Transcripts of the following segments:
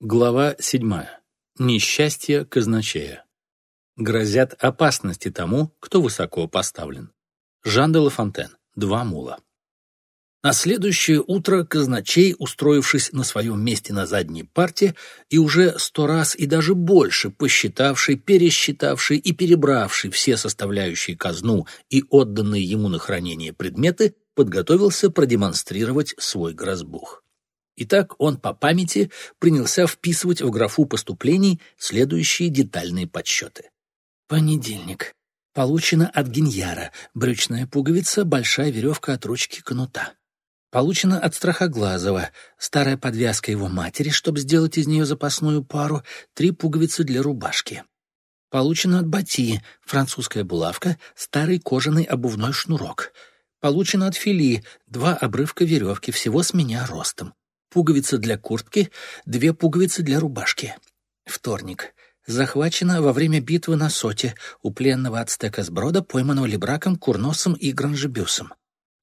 Глава 7. Несчастье казначея. Грозят опасности тому, кто высоко поставлен. Жан де Лафонтен. Два мула. На следующее утро казначей, устроившись на своем месте на задней парте и уже сто раз и даже больше посчитавший, пересчитавший и перебравший все составляющие казну и отданные ему на хранение предметы, подготовился продемонстрировать свой грозбух. Итак, он по памяти принялся вписывать в графу поступлений следующие детальные подсчеты. Понедельник. Получено от Гиньяра брючная пуговица, большая веревка от ручки кнута. Получено от Страхоглазова старая подвязка его матери, чтобы сделать из нее запасную пару, три пуговицы для рубашки. Получено от Бати французская булавка, старый кожаный обувной шнурок. Получено от Фили два обрывка веревки, всего с меня ростом пуговица для куртки, две пуговицы для рубашки. Вторник. Захвачено во время битвы на Соте у пленного ацтека с брода, пойманного лебраком, курносом и гранжебюсом.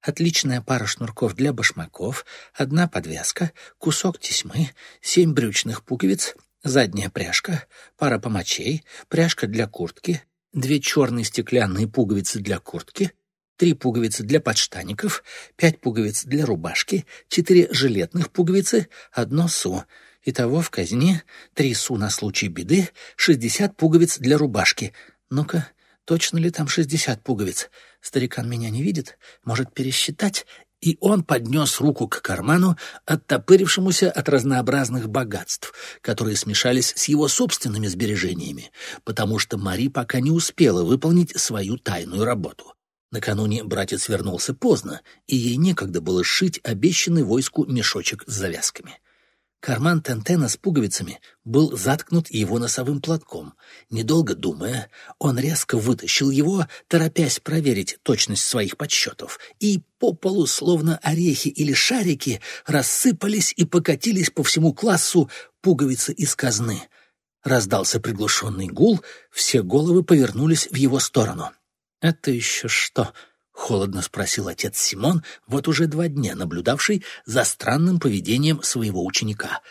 Отличная пара шнурков для башмаков, одна подвязка, кусок тесьмы, семь брючных пуговиц, задняя пряжка, пара помочей, пряжка для куртки, две черные стеклянные пуговицы для куртки, три пуговицы для подштаников, пять пуговиц для рубашки, четыре жилетных пуговицы, одно су. Итого в казне три су на случай беды, шестьдесят пуговиц для рубашки. Ну-ка, точно ли там шестьдесят пуговиц? Старикан меня не видит, может пересчитать, и он поднес руку к карману, оттопырившемуся от разнообразных богатств, которые смешались с его собственными сбережениями, потому что Мари пока не успела выполнить свою тайную работу. Накануне братец вернулся поздно, и ей некогда было сшить обещанный войску мешочек с завязками. Карман Тентена с пуговицами был заткнут его носовым платком. Недолго думая, он резко вытащил его, торопясь проверить точность своих подсчетов, и по полу, словно орехи или шарики, рассыпались и покатились по всему классу пуговицы из казны. Раздался приглушенный гул, все головы повернулись в его сторону. «Это еще что?» — холодно спросил отец Симон, вот уже два дня наблюдавший за странным поведением своего ученика.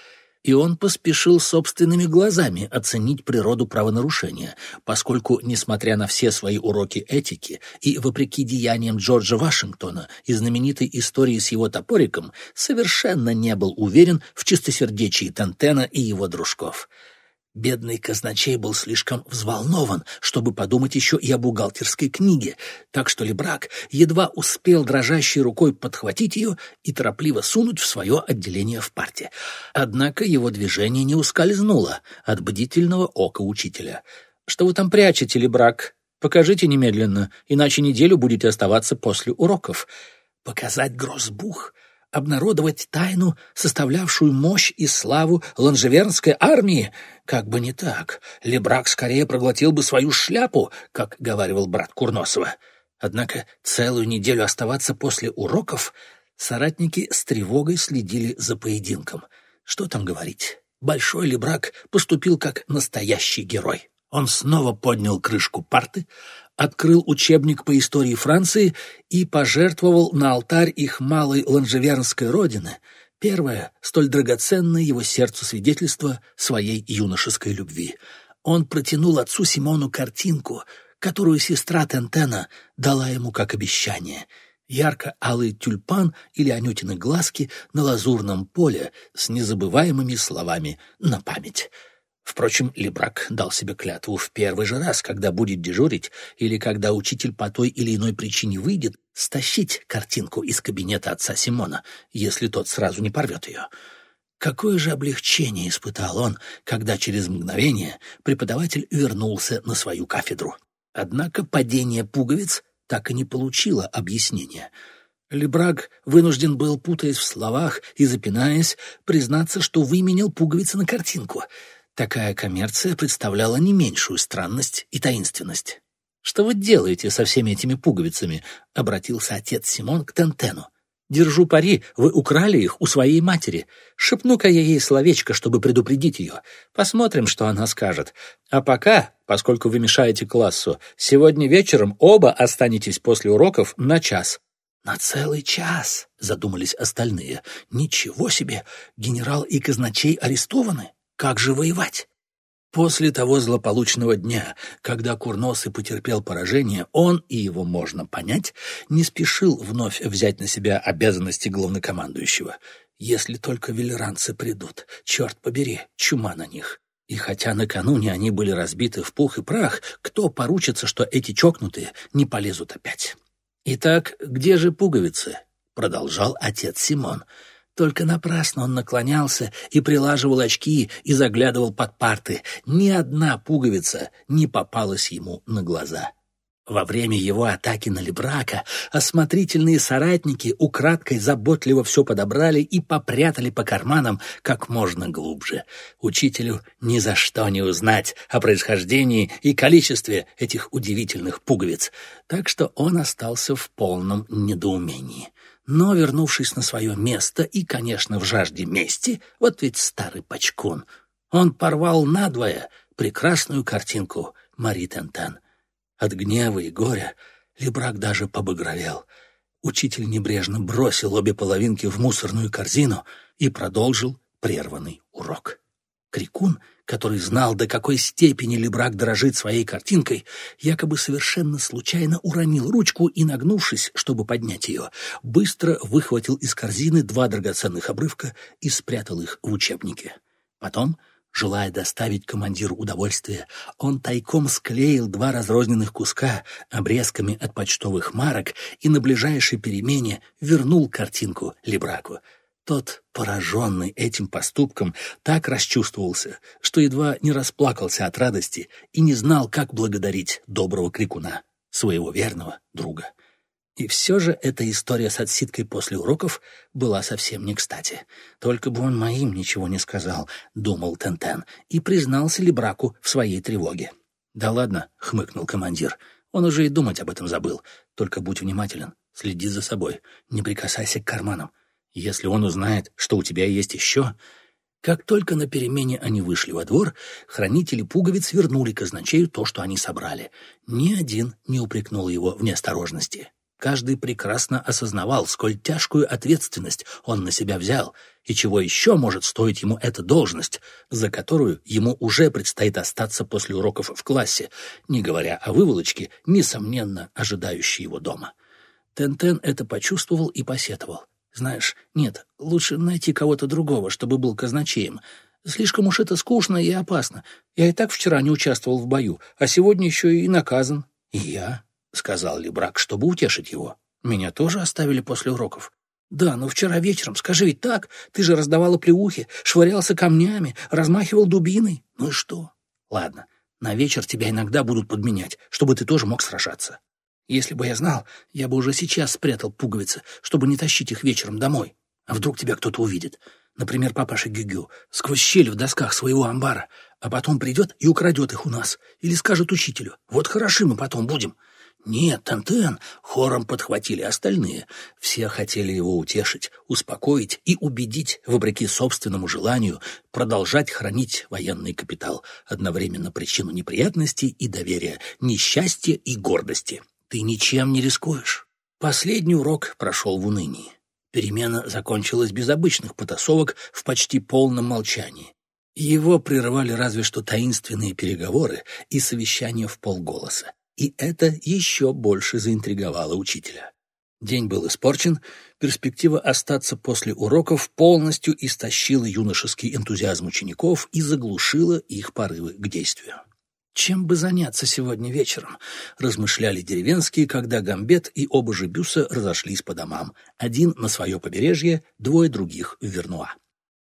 И он поспешил собственными глазами оценить природу правонарушения, поскольку, несмотря на все свои уроки этики и вопреки деяниям Джорджа Вашингтона и знаменитой истории с его топориком, совершенно не был уверен в чистосердечии Тантена и его дружков. Бедный казначей был слишком взволнован, чтобы подумать еще и о бухгалтерской книге, так что Лебрак едва успел дрожащей рукой подхватить ее и торопливо сунуть в свое отделение в парте. Однако его движение не ускользнуло от бдительного ока учителя. «Что вы там прячете, Лебрак? Покажите немедленно, иначе неделю будете оставаться после уроков». «Показать грозбух?» Обнародовать тайну, составлявшую мощь и славу ланжевернской армии. Как бы не так, Лебрак скорее проглотил бы свою шляпу, как говаривал брат Курносова. Однако целую неделю оставаться после уроков соратники с тревогой следили за поединком. Что там говорить? Большой Лебрак поступил как настоящий герой. Он снова поднял крышку парты, открыл учебник по истории Франции и пожертвовал на алтарь их малой ланжевернской родины первое, столь драгоценное его сердцу свидетельство своей юношеской любви. Он протянул отцу Симону картинку, которую сестра Тентена дала ему как обещание — ярко-алый тюльпан или анютины глазки на лазурном поле с незабываемыми словами на память — Впрочем, Лебрак дал себе клятву в первый же раз, когда будет дежурить или когда учитель по той или иной причине выйдет, стащить картинку из кабинета отца Симона, если тот сразу не порвет ее. Какое же облегчение испытал он, когда через мгновение преподаватель вернулся на свою кафедру. Однако падение пуговиц так и не получило объяснения. Лебраг вынужден был, путаясь в словах и запинаясь, признаться, что выменял пуговицы на картинку — Такая коммерция представляла не меньшую странность и таинственность. «Что вы делаете со всеми этими пуговицами?» — обратился отец Симон к Тентену. «Держу пари, вы украли их у своей матери. Шепну-ка я ей словечко, чтобы предупредить ее. Посмотрим, что она скажет. А пока, поскольку вы мешаете классу, сегодня вечером оба останетесь после уроков на час». «На целый час», — задумались остальные. «Ничего себе! Генерал и казначей арестованы?» Как же воевать? После того злополучного дня, когда Курносый потерпел поражение, он, и его можно понять, не спешил вновь взять на себя обязанности главнокомандующего. Если только велеранцы придут, черт побери, чума на них. И хотя накануне они были разбиты в пух и прах, кто поручится, что эти чокнутые не полезут опять? «Итак, где же пуговицы?» — продолжал отец Симон. Только напрасно он наклонялся и прилаживал очки и заглядывал под парты. Ни одна пуговица не попалась ему на глаза. Во время его атаки на Лебрака осмотрительные соратники украдкой заботливо все подобрали и попрятали по карманам как можно глубже. Учителю ни за что не узнать о происхождении и количестве этих удивительных пуговиц, так что он остался в полном недоумении. Но, вернувшись на свое место и, конечно, в жажде мести, вот ведь старый пачкун, он порвал надвое прекрасную картинку Мари Тентен. От гнева и горя Лебрак даже побагровел. Учитель небрежно бросил обе половинки в мусорную корзину и продолжил прерванный урок. Крикун, который знал, до какой степени Лебрак дорожит своей картинкой, якобы совершенно случайно уронил ручку и, нагнувшись, чтобы поднять ее, быстро выхватил из корзины два драгоценных обрывка и спрятал их в учебнике. Потом Желая доставить командиру удовольствие, он тайком склеил два разрозненных куска обрезками от почтовых марок и на ближайшей перемене вернул картинку Лебраку. Тот, пораженный этим поступком, так расчувствовался, что едва не расплакался от радости и не знал, как благодарить доброго крикуна, своего верного друга. И все же эта история с отсидкой после уроков была совсем не кстати. Только бы он моим ничего не сказал, думал Тентен, и признался ли браку в своей тревоге. «Да ладно», — хмыкнул командир, — «он уже и думать об этом забыл. Только будь внимателен, следи за собой, не прикасайся к карманам. Если он узнает, что у тебя есть еще...» Как только на перемене они вышли во двор, хранители пуговиц вернули казначею то, что они собрали. Ни один не упрекнул его в неосторожности. Каждый прекрасно осознавал, сколь тяжкую ответственность он на себя взял, и чего еще может стоить ему эта должность, за которую ему уже предстоит остаться после уроков в классе, не говоря о выволочке, несомненно, ожидающей его дома. Тентен это почувствовал и посетовал. «Знаешь, нет, лучше найти кого-то другого, чтобы был казначеем. Слишком уж это скучно и опасно. Я и так вчера не участвовал в бою, а сегодня еще и наказан. Я. — сказал Лебрак, чтобы утешить его. «Меня тоже оставили после уроков». «Да, но вчера вечером, скажи ведь так, ты же раздавала плеухи, швырялся камнями, размахивал дубиной. Ну и что? Ладно, на вечер тебя иногда будут подменять, чтобы ты тоже мог сражаться. Если бы я знал, я бы уже сейчас спрятал пуговицы, чтобы не тащить их вечером домой. А вдруг тебя кто-то увидит? Например, папаша Гюгю, сквозь щель в досках своего амбара, а потом придет и украдет их у нас. Или скажет учителю, вот хороши мы потом будем. «Нет, Тантен!» — хором подхватили остальные. Все хотели его утешить, успокоить и убедить, вопреки собственному желанию, продолжать хранить военный капитал, одновременно причину неприятностей и доверия, несчастья и гордости. Ты ничем не рискуешь. Последний урок прошел в унынии. Перемена закончилась без обычных потасовок в почти полном молчании. Его прерывали разве что таинственные переговоры и совещания в полголоса и это еще больше заинтриговало учителя. День был испорчен, перспектива остаться после уроков полностью истощила юношеский энтузиазм учеников и заглушила их порывы к действию. «Чем бы заняться сегодня вечером?» — размышляли деревенские, когда Гамбет и оба же Бюса разошлись по домам. Один на свое побережье, двое других в Вернуа.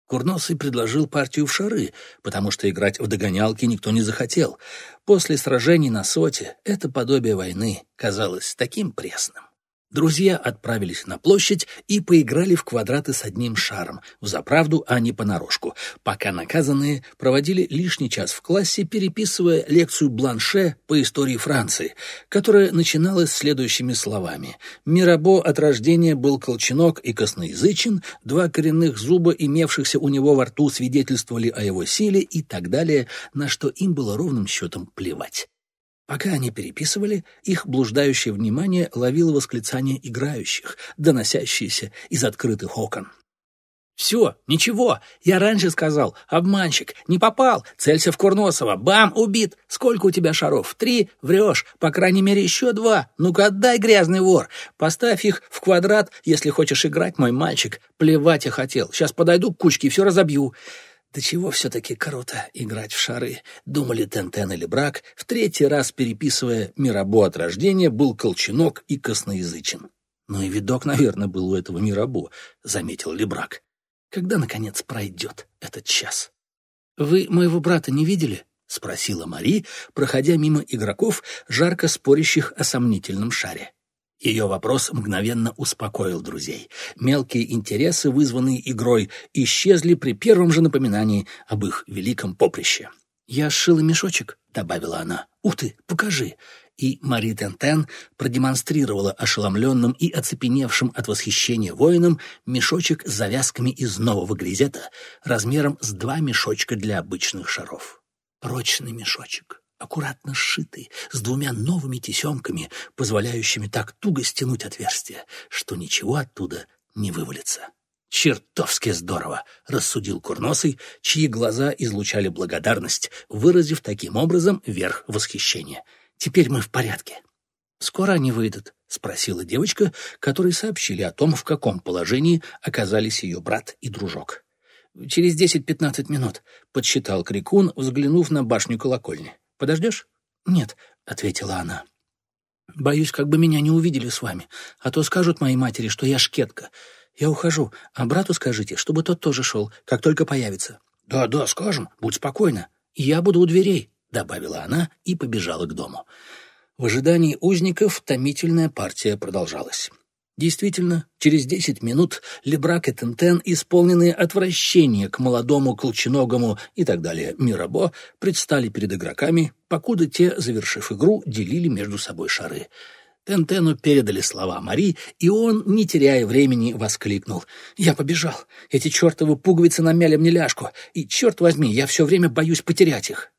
Курносый предложил партию в шары, потому что играть в догонялки никто не захотел. После сражений на соте это подобие войны казалось таким пресным. Друзья отправились на площадь и поиграли в квадраты с одним шаром, в заправду, а не понарошку, пока наказанные проводили лишний час в классе, переписывая лекцию Бланше по истории Франции, которая начиналась следующими словами. Мирабо от рождения был колченок и косноязычен, два коренных зуба, имевшихся у него во рту, свидетельствовали о его силе и так далее, на что им было ровным счетом плевать. Пока они переписывали, их блуждающее внимание ловило восклицания играющих, доносящиеся из открытых окон. «Все, ничего, я раньше сказал. Обманщик, не попал, целься в Курносова. Бам, убит. Сколько у тебя шаров? Три? Врешь. По крайней мере, еще два. Ну-ка отдай, грязный вор. Поставь их в квадрат, если хочешь играть, мой мальчик. Плевать я хотел. Сейчас подойду к кучке и все разобью». Да чего все-таки круто играть в шары, думали Тентен или Брак, в третий раз переписывая Мирабо от рождения, был колченок и косноязычен. Ну и видок, наверное, был у этого Мирабо, заметил Лебрак. Когда, наконец, пройдет этот час? «Вы моего брата не видели?» — спросила Мари, проходя мимо игроков, жарко спорящих о сомнительном шаре. Ее вопрос мгновенно успокоил друзей. Мелкие интересы, вызванные игрой, исчезли при первом же напоминании об их великом поприще. «Я сшила мешочек», — добавила она. «Ух ты, покажи!» И Мари Тентен продемонстрировала ошеломленным и оцепеневшим от восхищения воинам мешочек с завязками из нового грезета размером с два мешочка для обычных шаров. Прочный мешочек, аккуратно сшитый, с двумя новыми тесемками, позволяющими так туго стянуть отверстие, что ничего оттуда не вывалится. «Чертовски здорово!» — рассудил Курносый, чьи глаза излучали благодарность, выразив таким образом верх восхищения. «Теперь мы в порядке». «Скоро они выйдут?» — спросила девочка, которой сообщили о том, в каком положении оказались ее брат и дружок. «Через десять-пятнадцать минут», — подсчитал Крикун, взглянув на башню колокольни. «Подождешь?» «Нет», — ответила она. «Боюсь, как бы меня не увидели с вами, а то скажут моей матери, что я шкетка. Я ухожу, а брату скажите, чтобы тот тоже шел, как только появится». «Да, да, скажем, будь спокойна. Я буду у дверей», — добавила она и побежала к дому. В ожидании узников томительная партия продолжалась. Действительно, через десять минут Лебрак и Тентен, исполненные отвращения к молодому, колченогому и так далее Мирабо, предстали перед игроками, покуда те, завершив игру, делили между собой шары — Тентену передали слова Мари, и он, не теряя времени, воскликнул. «Я побежал. Эти чертовы пуговицы намяли мне ляжку, и, черт возьми, я все время боюсь потерять их».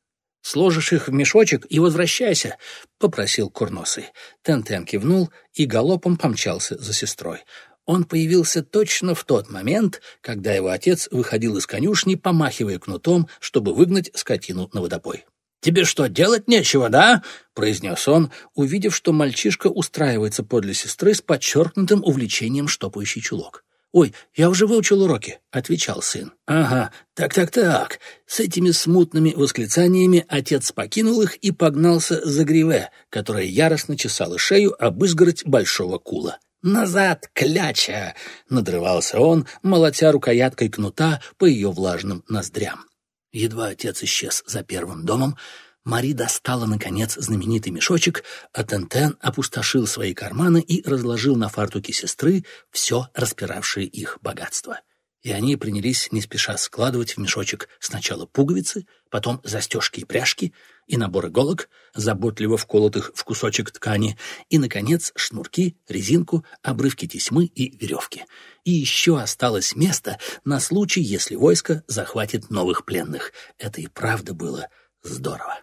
«Сложишь их в мешочек и возвращайся», — попросил Курносый. Тентен кивнул и галопом помчался за сестрой. Он появился точно в тот момент, когда его отец выходил из конюшни, помахивая кнутом, чтобы выгнать скотину на водопой. «Тебе что, делать нечего, да?» — произнес он, увидев, что мальчишка устраивается подле сестры с подчеркнутым увлечением штопающий чулок. «Ой, я уже выучил уроки», — отвечал сын. «Ага, так-так-так». С этими смутными восклицаниями отец покинул их и погнался за Гриве, которая яростно чесала шею об изгородь большого кула. «Назад, кляча!» — надрывался он, молотя рукояткой кнута по ее влажным ноздрям. Едва отец исчез за первым домом, Мари достала, наконец, знаменитый мешочек, а Тентен опустошил свои карманы и разложил на фартуке сестры все распиравшее их богатство и они принялись не спеша складывать в мешочек сначала пуговицы, потом застежки и пряжки, и набор иголок, заботливо вколотых в кусочек ткани, и, наконец, шнурки, резинку, обрывки тесьмы и веревки. И еще осталось место на случай, если войско захватит новых пленных. Это и правда было здорово.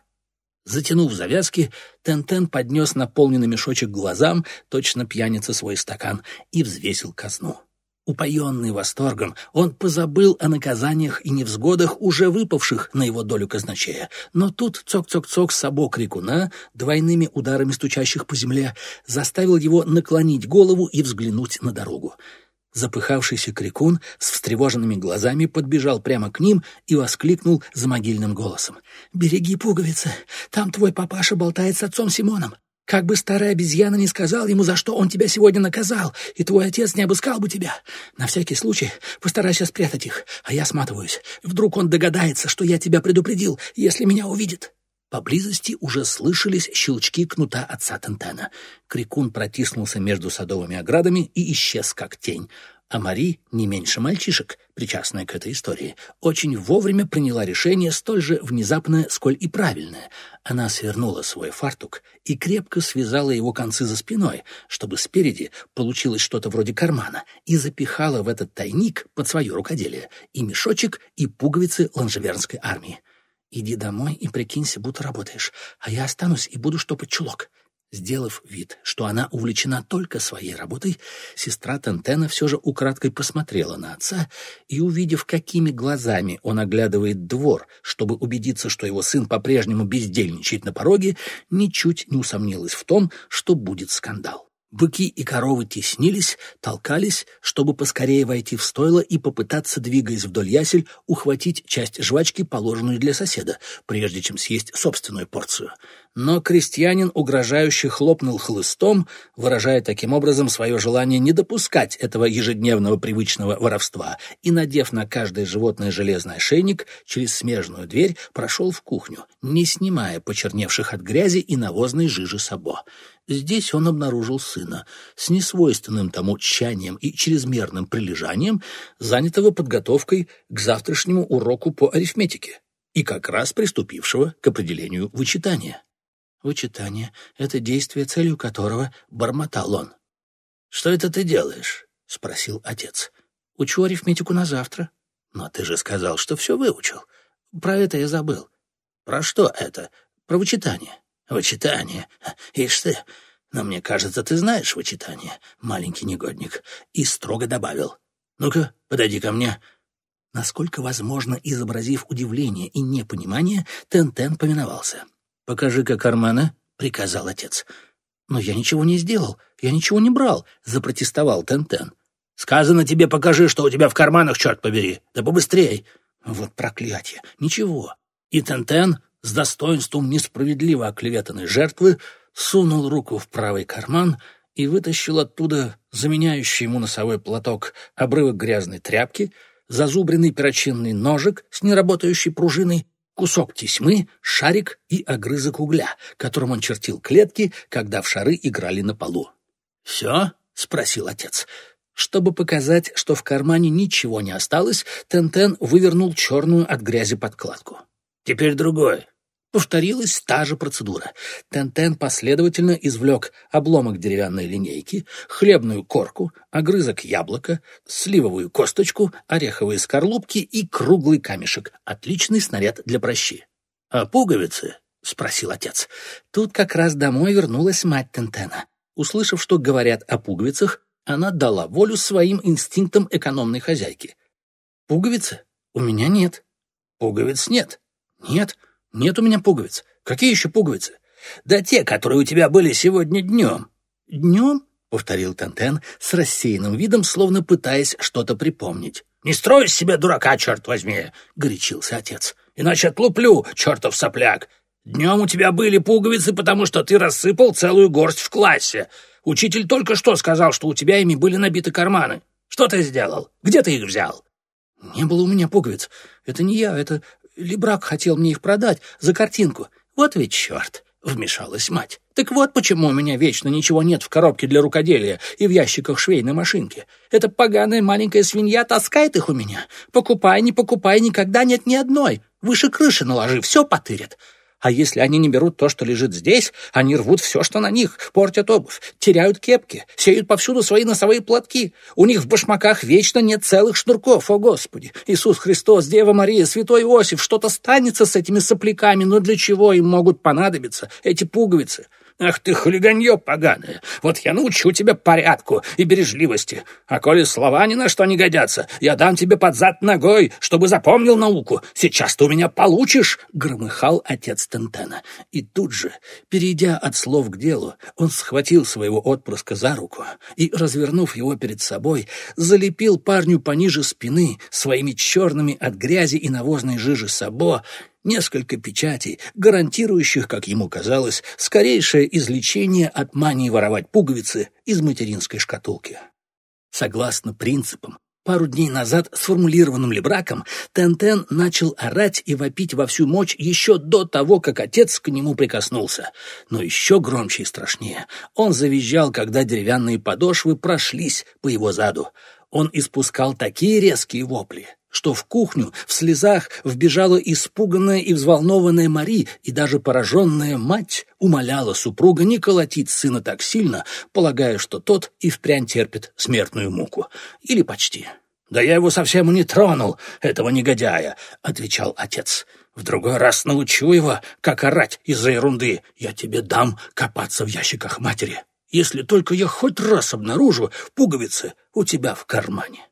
Затянув завязки, Тентен поднес наполненный мешочек глазам, точно пьяница свой стакан, и взвесил казну. Упоенный восторгом, он позабыл о наказаниях и невзгодах, уже выпавших на его долю казначея. Но тут цок-цок-цок собок рекуна, двойными ударами стучащих по земле, заставил его наклонить голову и взглянуть на дорогу. Запыхавшийся крикун с встревоженными глазами подбежал прямо к ним и воскликнул за могильным голосом. «Береги пуговицы! Там твой папаша болтает с отцом Симоном!» Как бы старая обезьяна не сказал ему, за что он тебя сегодня наказал, и твой отец не обыскал бы тебя. На всякий случай постарайся спрятать их, а я сматываюсь. Вдруг он догадается, что я тебя предупредил, если меня увидит». Поблизости уже слышались щелчки кнута отца Тентена. Крикун протиснулся между садовыми оградами и исчез как тень а Мари, не меньше мальчишек, причастная к этой истории, очень вовремя приняла решение столь же внезапное, сколь и правильное. Она свернула свой фартук и крепко связала его концы за спиной, чтобы спереди получилось что-то вроде кармана, и запихала в этот тайник под свое рукоделие и мешочек, и пуговицы ланжевернской армии. «Иди домой и прикинься, будто работаешь, а я останусь и буду штопать чулок». Сделав вид, что она увлечена только своей работой, сестра Тентена все же украдкой посмотрела на отца и, увидев, какими глазами он оглядывает двор, чтобы убедиться, что его сын по-прежнему бездельничает на пороге, ничуть не усомнилась в том, что будет скандал. Быки и коровы теснились, толкались, чтобы поскорее войти в стойло и попытаться, двигаясь вдоль ясель, ухватить часть жвачки, положенную для соседа, прежде чем съесть собственную порцию. Но крестьянин угрожающе хлопнул хлыстом, выражая таким образом свое желание не допускать этого ежедневного привычного воровства, и, надев на каждое животное железный ошейник, через смежную дверь прошел в кухню, не снимая почерневших от грязи и навозной жижи сабо. Здесь он обнаружил сына с несвойственным тому тщанием и чрезмерным прилежанием, занятого подготовкой к завтрашнему уроку по арифметике и как раз приступившего к определению вычитания. Вычитание — это действие, целью которого бормотал он. «Что это ты делаешь?» — спросил отец. «Учу арифметику на завтра». «Но ты же сказал, что все выучил. Про это я забыл». «Про что это?» «Про вычитание». «Вычитание? Ишь ты! Но мне кажется, ты знаешь вычитание, маленький негодник». И строго добавил. «Ну-ка, подойди ко мне». Насколько возможно, изобразив удивление и непонимание, Тен-Тен повиновался. «Покажи-ка карманы», — приказал отец. «Но я ничего не сделал, я ничего не брал», — запротестовал Тен-Тен. «Сказано тебе, покажи, что у тебя в карманах, черт побери, да побыстрей». Вот проклятие, ничего. И Тен-Тен с достоинством несправедливо оклеветанной жертвы сунул руку в правый карман и вытащил оттуда заменяющий ему носовой платок обрывок грязной тряпки, зазубренный перочинный ножик с неработающей пружиной, кусок тесьмы, шарик и огрызок угля, которым он чертил клетки, когда в шары играли на полу. «Все?» — спросил отец. Чтобы показать, что в кармане ничего не осталось, Тентен вывернул черную от грязи подкладку. «Теперь другой. Повторилась та же процедура. Тентен последовательно извлек обломок деревянной линейки, хлебную корку, огрызок яблока, сливовую косточку, ореховые скорлупки и круглый камешек. Отличный снаряд для прощи. «А пуговицы?» — спросил отец. Тут как раз домой вернулась мать Тентена. Услышав, что говорят о пуговицах, она дала волю своим инстинктам экономной хозяйки. «Пуговицы? У меня нет». «Пуговиц нет?» «Нет». Нет у меня пуговиц. Какие еще пуговицы? Да те, которые у тебя были сегодня днем. Днем? — повторил Тантен с рассеянным видом, словно пытаясь что-то припомнить. «Не строй из себя дурака, черт возьми!» — горячился отец. «Иначе отлуплю, чертов сопляк! Днем у тебя были пуговицы, потому что ты рассыпал целую горсть в классе. Учитель только что сказал, что у тебя ими были набиты карманы. Что ты сделал? Где ты их взял?» «Не было у меня пуговиц. Это не я, это Лебрак хотел мне их продать за картинку. Вот ведь черт!» — вмешалась мать. «Так вот почему у меня вечно ничего нет в коробке для рукоделия и в ящиках швейной машинки. Эта поганая маленькая свинья таскает их у меня. Покупай, не покупай, никогда нет ни одной. Выше крыши наложи, все потырят. А если они не берут то, что лежит здесь, они рвут все, что на них, портят обувь, теряют кепки, сеют повсюду свои носовые платки. У них в башмаках вечно нет целых шнурков, о Господи! Иисус Христос, Дева Мария, Святой Иосиф, что-то станется с этими сопляками, но для чего им могут понадобиться эти пуговицы? Ах ты, хулиганье поганое! Вот я научу тебя порядку и бережливости. А коли слова ни на что не годятся, я дам тебе под зад ногой, чтобы запомнил науку. Сейчас ты у меня получишь!» — громыхал отец Тентена. И тут же, перейдя от слов к делу, он схватил своего отпрыска за руку и, развернув его перед собой, залепил парню пониже спины своими черными от грязи и навозной жижи сабо несколько печатей, гарантирующих, как ему казалось, скорейшее излечение от мании воровать пуговицы из материнской шкатулки. Согласно принципам, пару дней назад сформулированным Лебраком, Тентен начал орать и вопить во всю мощь еще до того, как отец к нему прикоснулся. Но еще громче и страшнее он завизжал, когда деревянные подошвы прошлись по его заду. Он испускал такие резкие вопли, что в кухню в слезах вбежала испуганная и взволнованная Мари, и даже пораженная мать умоляла супруга не колотить сына так сильно, полагая, что тот и впрямь терпит смертную муку. Или почти. «Да я его совсем не тронул, этого негодяя», — отвечал отец. «В другой раз научу его, как орать из-за ерунды. Я тебе дам копаться в ящиках матери» если только я хоть раз обнаружу пуговицы у тебя в кармане.